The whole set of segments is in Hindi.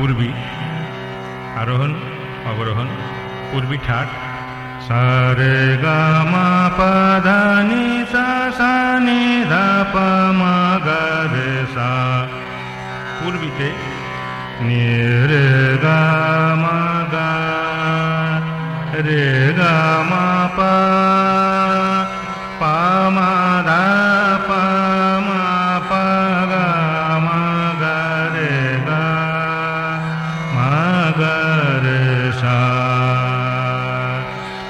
पूर्वी आरोहण अवरोहन पूर्वी ठाट सारे गा मा पधा नि सा सा प मा ग सा पूर्वी ते नि रे गा मा गा रे गा पा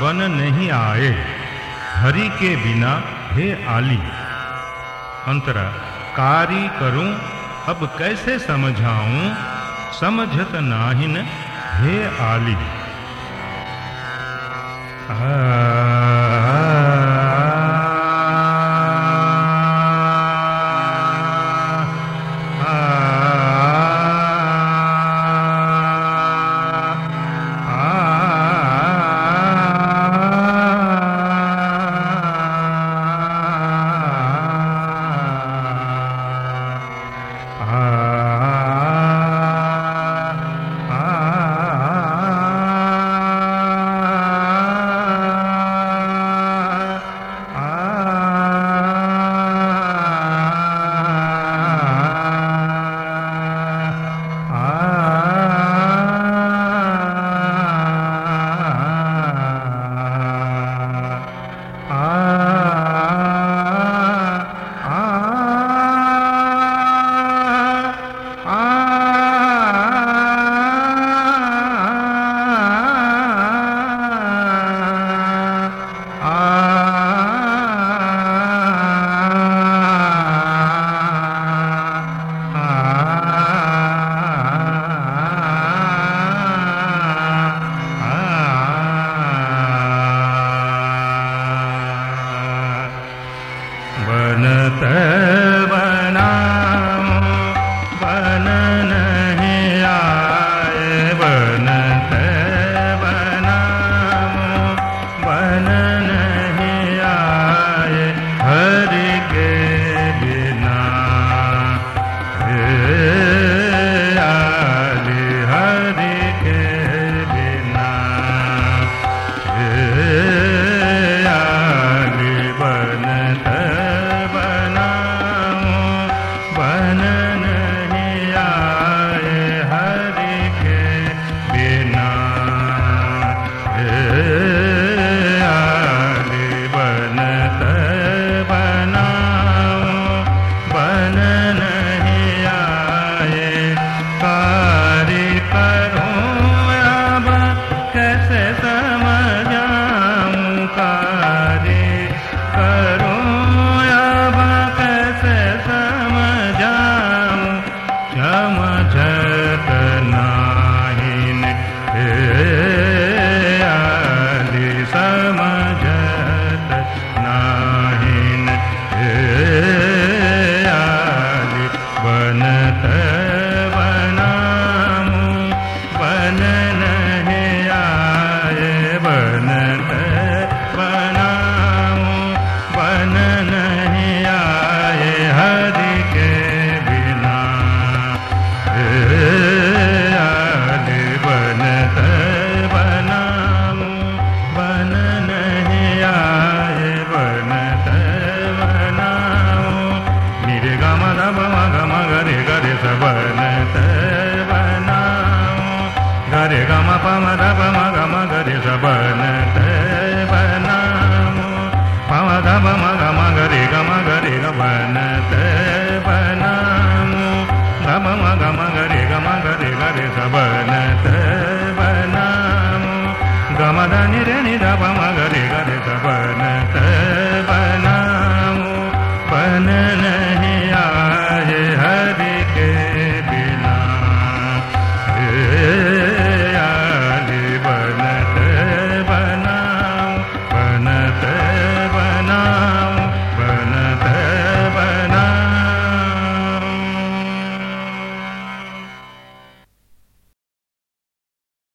बन नहीं आए हरि के बिना हे आली अंतरा कार्य करूं अब कैसे समझाऊं समझत नाहिन हे आली आ गम गम गरे गम गरे गमा गरे गनामो गमदा निीरे निग